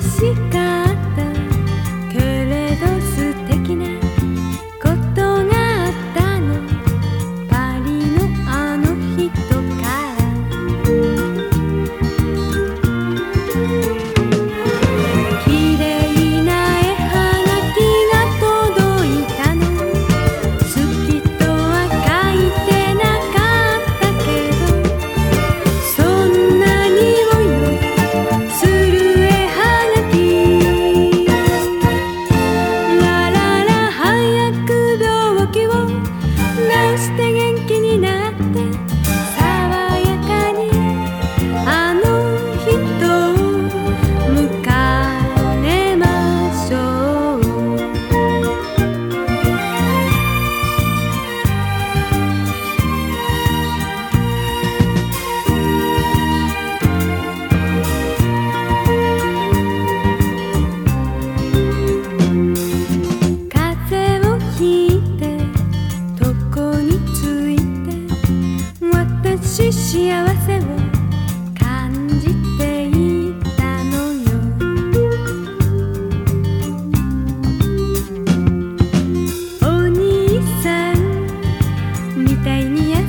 心みたいにや